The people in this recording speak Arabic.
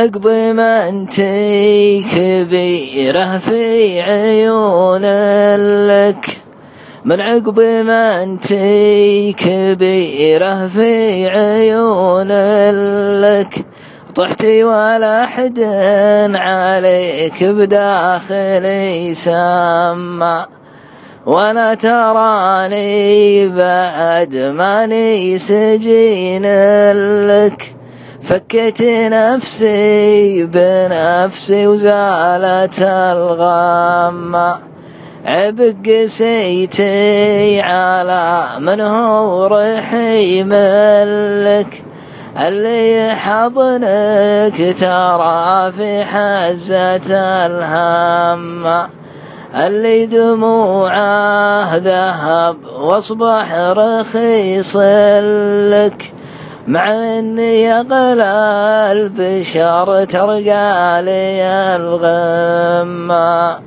عقب ما أنتي كبيرة في عيون لك من عقب ما أنتي كبيرة في عيون لك طحتي ولا حد عليك بداخلي سمع وأنا تراني بعد ماني سجين لك. فكيت نفسي بنفسي وزالت الغم. عبق قسيتي على من هو رحيم لك اللي حضنك ترى في حزة الهم. اللي دموعه ذهب واصبح رخيص لك. مع اني اغلى البشر ترقى لي الغمة.